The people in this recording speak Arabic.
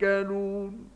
تَوَكَّلُونَ